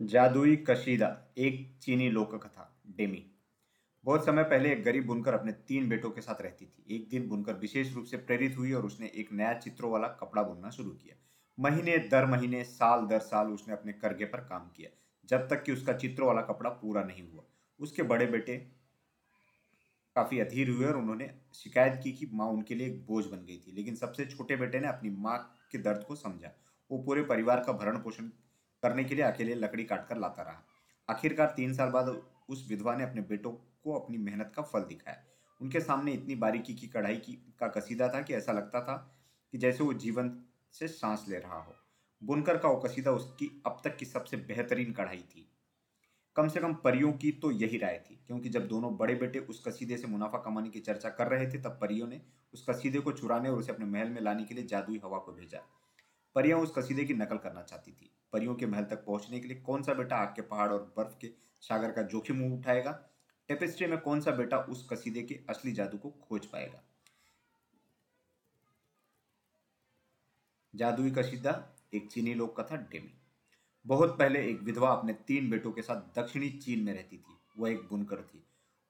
जादुई कशीदा, एक चीनी लोक कथा डेमी। बहुत समय पहले एक गरीब बुनकर अपने तीन बेटों के साथ रहती थी। एक दिन बुनकर विशेष रूप से प्रेरित हुई और उसने एक नया चित्रों वाला कपड़ा बुनना शुरू किया। महीने दर महीने, साल दर साल उसने अपने करगे पर काम किया, जब तक कि उसका चित्रों वाला कपड़ा पूरा नहीं हुआ। उसके बड़े बेटे काफ़ी अधीर हुए और उन्होंने शिकायत की कि माँ उनके लिए एक बोझ बन गई थी, लेकिन सबसे छोटे बेटे ने अपनी माँ के दर्द को समझा। वो पूरे परिवार का भरण पोषण करने के लिए अकेले लकड़ी काटकर लाता रहा। आखिरकार तीन साल बाद उस विधवा ने अपने बेटों को अपनी मेहनत का फल दिखाया। उनके सामने इतनी बारीकी की कढ़ाई की, का कसीदा था कि ऐसा लगता था कि जैसे वो जीवन से सांस ले रहा हो। बुनकर का वो कसीदा उसकी अब तक की सबसे बेहतरीन कढ़ाई थी। कम से कम परियों की तो यही राय थी, क्योंकि जब दोनों बड़े बेटे उस कसीदे से मुनाफा कमाने की चर्चा कर रहे थे, तब परियों ने उस कसीदे को चुराने और उसे अपने महल में लाने के लिए जादुई हवा को भेजा। परियाँ उस कसीदे की नकल करना चाहती थी। परियों के महल तक पहुँचने के लिए कौन सा बेटा आग के पहाड़ और बर्फ़ के सागर का जोखिम उठाएगा? टेपेस्ट्री में कौन सा बेटा उस कसीदे के असली जादू को खोज पाएगा? जादुई कसीदा एक चीनी लोक कथा डेमी। बहुत पहले एक विधवा अपने तीन बेटों के साथ दक्षिणी चीन में रहती थी। वह एक बुनकर थी।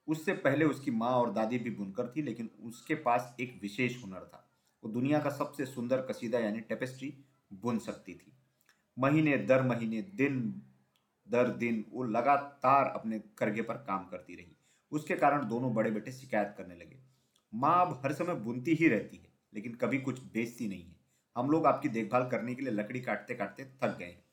उससे पहले उसकी माँ और दादी भी बुनकर थी, लेकिन उसके पास एक विशेष हुनर था। वो दुनिया का सबसे सुंदर कसीदा यानी टेपेस्ट्री बुन सकती थी। महीने दर महीने, दिन दर दिन वो लगातार अपने करगे पर काम करती रही। उसके कारण दोनों बड़े बेटे शिकायत करने लगे। माँ अब हर समय बुनती ही रहती है, लेकिन कभी कुछ बेचती नहीं है। हम लोग आपकी देखभाल करने के लिए लकड़ी काटते काटते थक गए हैं।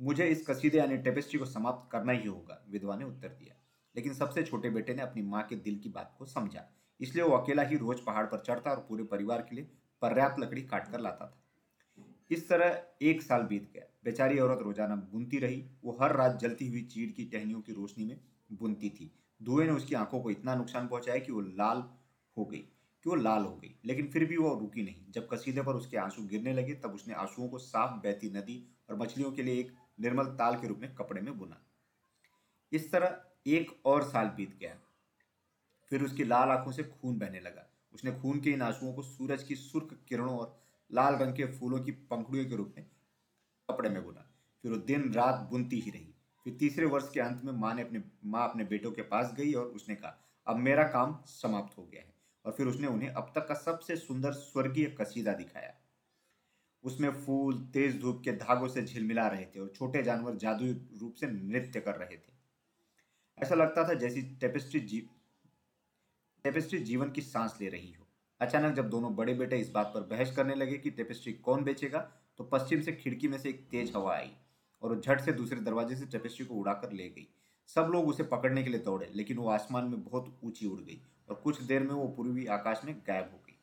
मुझे इस कसीदे यानी टेपेस्ट्री को समाप्त करना ही होगा, विधवा ने उत्तर दिया। लेकिन सबसे छोटे बेटे ने अपनी माँ के दिल की बात को समझा। इसलिए वो अकेला ही रोज पहाड़ पर चढ़ता और पूरे परिवार के लिए पर्याप्त लकड़ी काट कर लाता था। इस तरह एक साल बीत गया। बेचारी औरत रोज़ाना बुनती रही। वो हर रात जलती हुई चीड़ की टहनियों की रोशनी में बुनती थी। धुएँ ने उसकी आँखों को इतना नुकसान पहुँचाया कि वो लाल हो गई, कि वो लाल हो गई। लेकिन फिर भी वो रुकी नहीं। जब कसीदे पर उसके आँसू गिरने लगे, तब उसने आंसुओं को साफ़ बहती नदी और मछलियों के लिए एक निर्मल ताल के रूप में कपड़े में बुना। इस तरह एक और साल बीत गया। फिर उसकी लाल आँखों से खून बहने लगा। उसने खून के इन आंसुओं को सूरज की सुर्ख किरणों और लाल रंग के फूलों की पंखुड़ियों के रूप में कपड़े में बुना। फिर वो दिन रात बुनती ही रही। फिर तीसरे वर्ष के अंत में माँ ने अपने, माँ अपने बेटों के पास गई और उसने कहा, अब मेरा काम समाप्त हो गया है। और फिर उसने उन्हें अब तक का सबसे सुंदर स्वर्गीय कसीदा दिखाया। उसमें फूल, तेज धूप के धागों से झिलमिला रहे थे और छोटे जानवर जादुई रूप से नृत्य कर रहे थे। ऐसा लगता था जैसी टेपेस्ट्री जी टेपेस्ट्री जीवन की सांस ले रही हो। अचानक जब दोनों बड़े बेटे इस बात पर बहस करने लगे कि टेपेस्ट्री कौन बेचेगा तो पश्चिम से खिड़की में से एक तेज हवा आई और झट से दूसरे दरवाजे से टेपेस्ट्री को उड़ाकर ले गई। सब लोग उसे पकड़ने के लिए दौड़े, लेकिन वो आसमान में बहुत ऊँची उड़ गई और कुछ देर में वो पूर्वी आकाश में गायब हो गई।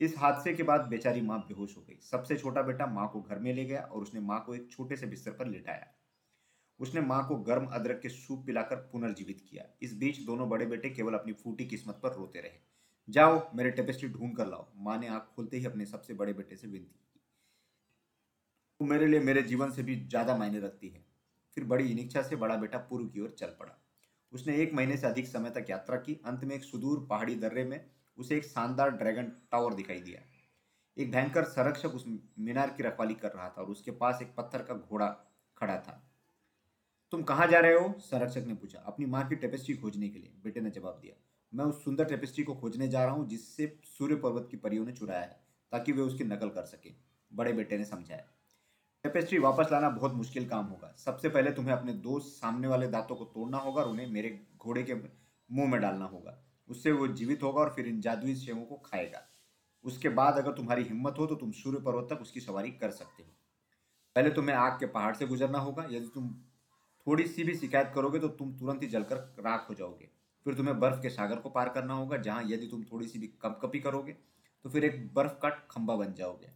इस हादसे के बाद बेचारी माँ बेहोश हो गई। सबसे छोटा बेटा माँ को घर में ले गया और उसने माँ को एक छोटे से बिस्तर पर लिटाया। उसने माँ को गर्म अदरक के सूप पिलाकर पुनर्जीवित किया। इस बीच दोनों बड़े बेटे केवल अपनी फूटी किस्मत पर रोते रहे। जाओ, मेरे टेपेस्ट्री ढूंढ कर लाओ। माँ ने आँख खोलते ही अपने सबसे बड़े बेटे से विनती की। तू मेरे लिए मेरे जीवन से भी ज़्यादा मायने रखती है। फिर बड़ी इनिच्छा से बड़ा बेटा पूर्व की ओर चल पड़ा। उसने एक महीने से अधिक समय तक यात्रा की। अंत में एक सुदूर पहाड़ी दर्रे में उसे एक शानदार ड्रैगन टावर दिखाई दिया। एक भयंकर संरक्षक उस मीनार की रखवाली कर रहा था और उसके पास एक पत्थर का घोड़ा खड़ा था। तुम कहाँ जा रहे हो? संरक्षक ने पूछा। अपनी माँ की टेपेस्ट्री खोजने के लिए। बेटे ने जवाब दिया। मैं उस सुंदर टेपेस्ट्री को खोजने जा रहा हूँ, जिससे सूर्य पर्वत की परियों ने चुराया है, ताकि वे उसकी नकल कर सके, बड़े बेटे ने समझाया। टेपेस्ट्री वापस लाना बहुत मुश्किल काम होगा। सबसे पहले तुम्हें अपने दो सामने वाले दांतों को तोड़ना होगा और उन्हें मेरे घोड़े के मुँह में डालना होगा। उससे वो जीवित होगा और फिर इन जादुई सेवों को खाएगा। उसके बाद अगर तुम्हारी हिम्मत हो तो तुम सूर्य पर्वत तक उसकी सवारी कर सकते हो। पहले तुम्हें आग के पहाड़ से गुजरना होगा। यदि तुम थोड़ी सी भी शिकायत करोगे तो तुम तुरंत ही जलकर राख हो जाओगे। फिर तुम्हें बर्फ़ के सागर को पार करना होगा, जहाँ यदि तुम थोड़ी सी भी कपकपी करोगे तो फिर एक बर्फ़ का खंबा बन जाओगे।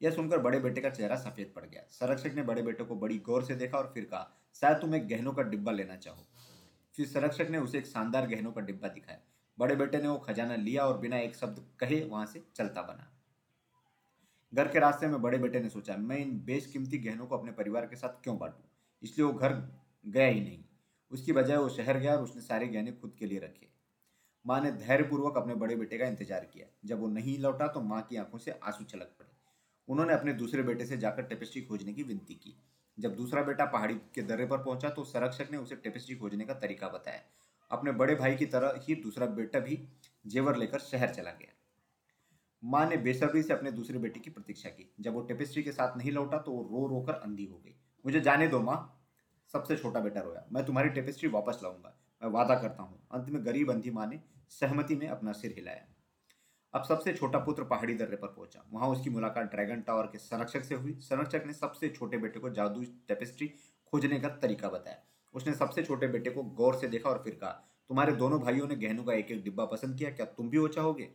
यह सुनकर बड़े बेटे का चेहरा सफ़ेद पड़ गया। संरक्षक ने बड़े बेटे को बड़ी गौर से देखा और फिर कहा, शायद तुम एक गहनों का डिब्बा लेना चाहो। फिर संरक्षक ने उसे एक शानदार गहनों का डिब्बा दिखाया। बड़े बेटे ने वो खजाना लिया और बिना एक शब्द कहे वहाँ से चलता बना। घर के रास्ते में बड़े बेटे ने सोचा, मैं इन बेशकीमती गहनों को अपने परिवार के साथ क्यों बांटू? इसलिए वो घर गया ही नहीं। उसकी बजाय वो शहर गया और उसने सारे गहने खुद के लिए रखे। माँ ने धैर्यपूर्वक अपने बड़े बेटे का इंतज़ार किया। जब वो नहीं लौटा तो माँ की आँखों से आँसू छलक पड़े। उन्होंने अपने दूसरे बेटे से जाकर टेपेस्ट्री खोजने की विनती की। जब दूसरा बेटा पहाड़ी के दर्रे पर पहुँचा तो संरक्षक ने उसे टेपेस्ट्री खोजने का तरीका बताया। अपने बड़े भाई की तरह ही दूसरा बेटा भी जेवर लेकर शहर चला गया। माँ ने बेसब्री से अपने दूसरे बेटे की प्रतीक्षा की। जब वो टेपेस्ट्री के साथ नहीं लौटा तो वो रो रो कर अंधी हो गई। मुझे जाने दो माँ। सबसे छोटा बेटा रोया। मैं तुम्हारी टेपेस्ट्री वापस लाऊँगा। मैं वादा करता हूँ। अंत में गरीब अंधी माँ ने सहमति में अपना सिर हिलाया। अब सबसे छोटा पुत्र पहाड़ी दर्रे पर पहुँचा। वहाँ उसकी मुलाकात ड्रैगन टावर के संरक्षक से हुई। संरक्षक ने सबसे छोटे बेटे को जादू टेपेस्ट्री खोजने का तरीका बताया। उसने सबसे छोटे बेटे को गौर से देखा और फिर कहा, तुम्हारे दोनों भाइयों ने गहनों का एक एक डिब्बा पसंद किया। क्या तुम भी वो चाहोगे?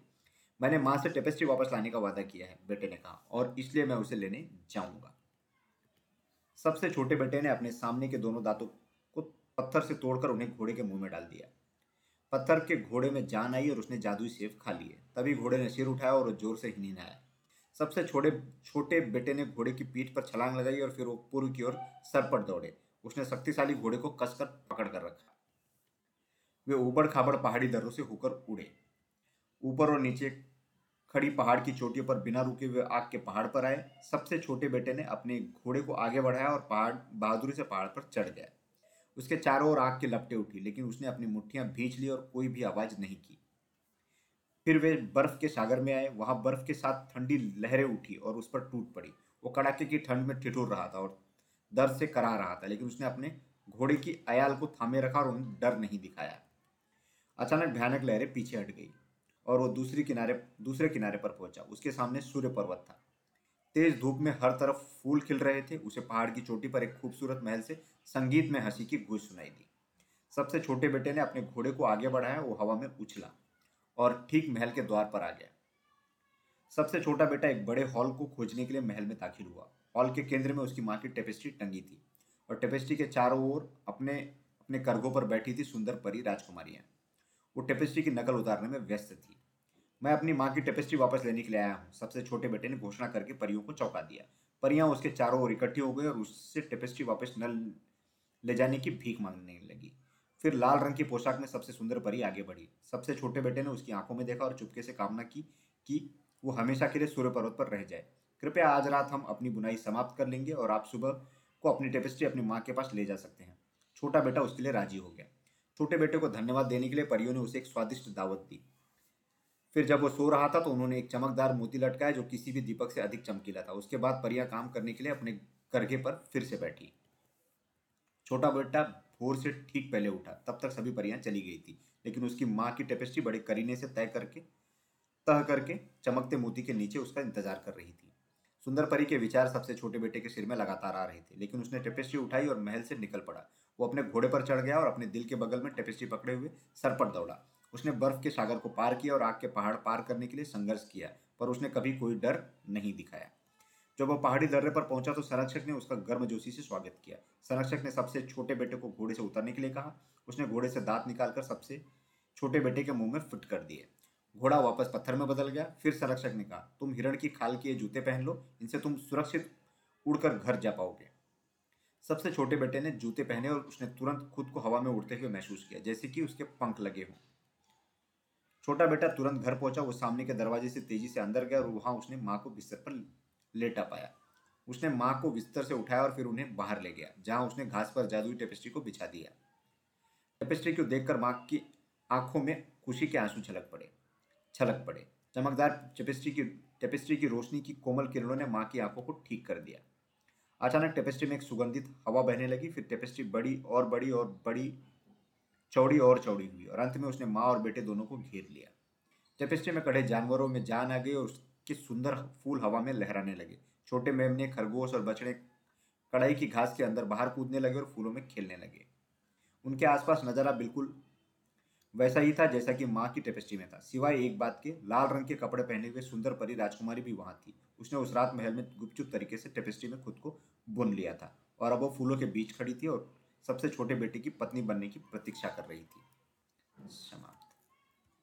मैंने माँ से टेपेस्ट्री वापस लाने का वादा किया है, बेटे ने कहा, और इसलिए मैं उसे लेने जाऊँगा। सबसे छोटे बेटे ने अपने सामने के दोनों दांतों को पत्थर से तोड़कर उन्हें घोड़े के मुँह में डाल दिया। पत्थर के घोड़े में जान आई और उसने जादुई सेब खा लिए। तभी घोड़े ने सिर उठाया और ज़ोर से हिनहिनाया सबसे छोटे छोटे बेटे ने घोड़े की पीठ पर छलांग लगाई और फिर वो पूर्व की ओर सर पर दौड़े। उसने शक्तिशाली घोड़े को कसकर पकड़ कर रखा। वे ऊबड़ खाबड़ पहाड़ी दर्रों से होकर उड़े। ऊपर और नीचे खड़ी पहाड़ की चोटियों पर बिना रुके हुए आग के पहाड़ पर आए। सबसे छोटे बेटे ने अपने घोड़े को आगे बढ़ाया और पहाड़, बहादुरी से पहाड़ पर चढ़ गया। उसके चारों ओर आग के लपटे उठी, लेकिन उसने अपनी मुट्ठियाँ भींच ली और कोई भी आवाज़ नहीं की। फिर वे बर्फ़ के सागर में आए। वहाँ बर्फ़ के साथ ठंडी लहरें उठी और उस पर टूट पड़ी। वो कड़ाके की ठंड में ठिठुर रहा था और दर्द से करा रहा था, लेकिन उसने अपने घोड़े की अयाल को थामे रखा और उन्हें डर नहीं दिखाया। अचानक भयानक लहरें पीछे हट गई। और वो दूसरी किनारे, दूसरे किनारे पर पहुँचा। उसके सामने सूर्य पर्वत था। तेज धूप में हर तरफ़ फूल खिल रहे थे। उसे पहाड़ की चोटी पर एक खूबसूरत महल से संगीत में हँसी की गूंज सुनाई दी। सबसे छोटे बेटे ने अपने घोड़े को आगे बढ़ाया, वो हवा में उछला और ठीक महल के द्वार पर आ गया। सबसे छोटा बेटा एक बड़े हॉल को खोजने के लिए महल में दाखिल हुआ। हॉल के केंद्र में उसकी माँ की टेपेस्ट्री टंगी थी और टेपेस्ट्री के चारों ओर अपने अपने करगों पर बैठी थी सुंदर परी राजकुमारियाँ। वो टेपेस्ट्री की नकल उतारने में व्यस्त थी। मैं अपनी माँ की टेपेस्ट्री वापस लेने के लिए आया हूँ। सबसे छोटे बेटे ने घोषणा करके परियों को चौंका दिया। परियाँ उसके चारों ओर इकट्ठी हो गई और उससे टेपेस्ट्री वापस न ले जाने की भीख मांगने लगी। फिर लाल रंग की पोशाक में सबसे सुंदर परी आगे बढ़ी। सबसे छोटे बेटे ने उसकी आँखों में देखा और चुपके से कामना की कि वो हमेशा के लिए सूर्य पर्वत पर रह जाए। कृपया आज रात हम अपनी बुनाई समाप्त कर लेंगे और आप सुबह को अपनी टेपेस्ट्री अपनी माँ के पास ले जा सकते हैं। छोटा बेटा उसके लिए राज़ी हो गया। छोटे बेटे को धन्यवाद देने के लिए परियों ने उसे एक स्वादिष्ट दावत दी। फिर जब वो सो रहा था तो उन्होंने एक चमकदार मोती लटकाया, जो किसी भी दीपक से अधिक चमकीला था। उसके बाद परिया काम करने के लिए अपने करघे पर फिर से बैठी। छोटा बेटा भोर से ठीक पहले उठा। तब तक सभी परियाँ चली गई थी, लेकिन उसकी माँ की टेपेस्ट्री बड़े करीने से तय करके, तह करके चमकते मोती के नीचे उसका इंतज़ार कर रही थी। सुंदर परी के विचार सबसे छोटे बेटे के सिर में लगातार आ रहे थे, लेकिन उसने टेपेस्ट्री उठाई और महल से निकल पड़ा। वो अपने घोड़े पर चढ़ गया और अपने दिल के बगल में टेपेस्ट्री पकड़े हुए सर पर दौड़ा। उसने बर्फ़ के सागर को पार किया और आग के पहाड़ पार करने के लिए संघर्ष किया, पर उसने कभी कोई डर नहीं दिखाया। जब वह पहाड़ी दर्रे पर पहुँचा तो संरक्षक ने उसका गर्मजोशी से स्वागत किया। संरक्षक ने सबसे छोटे बेटे को घोड़े से उतरने के लिए कहा। उसने घोड़े से दांत निकालकर सबसे छोटे बेटे के मुँह में फिट कर दिए। घोड़ा वापस पत्थर में बदल गया। फिर संरक्षक ने कहा, तुम हिरण की खाल के जूते पहन लो, इनसे तुम सुरक्षित उड़कर घर जा पाओगे। सबसे छोटे बेटे ने जूते पहने और उसने तुरंत खुद को हवा में उड़ते हुए महसूस किया, जैसे कि उसके पंख लगे हों। छोटा बेटा तुरंत घर पहुँचा, वो सामने के दरवाजे से तेज़ी से अंदर गया और वहाँ उसने माँ को बिस्तर पर लेटा पाया। उसने माँ को बिस्तर से उठाया और फिर उन्हें बाहर ले गया, जहाँ उसने घास पर जादुई टेपेस्ट्री को बिछा दिया। टेपेस्ट्री को देखकर माँ की आँखों में खुशी के आँसू छलक पड़े छलक पड़े। चमकदार टेपेस्ट्री की टेपेस्ट्री की रोशनी की कोमल किरणों ने माँ की आँखों को ठीक कर दिया। अचानक टेपेस्ट्री में एक सुगंधित हवा बहने लगी, फिर टेपेस्ट्री बड़ी और बड़ी और बड़ी चौड़ी और चौड़ी हुई और अंत में उसने माँ और बेटे दोनों को घेर लिया। टेपेस्ट्री में कड़े जानवरों में जान आ गई और उसके सुंदर फूल हवा में लहराने लगे। छोटे मेमने, खरगोश और बछड़े कड़ाई की घास के अंदर बाहर कूदने लगे और फूलों में खेलने लगे। उनके आसपास नज़ारा बिल्कुल वैसा ही था जैसा कि माँ की टेपेस्ट्री में था। सिवाय एक बात के, लाल रंग के कपड़े पहने हुए सुंदर परी राजकुमारी भी वहाँ थी। उसने उस रात महल में गुपचुप तरीके से टेपेस्ट्री में खुद को बुन लिया था और अब वो फूलों के बीच खड़ी थी और सबसे छोटे बेटे की पत्नी बनने की प्रतीक्षा कर रही थी। क्षमा।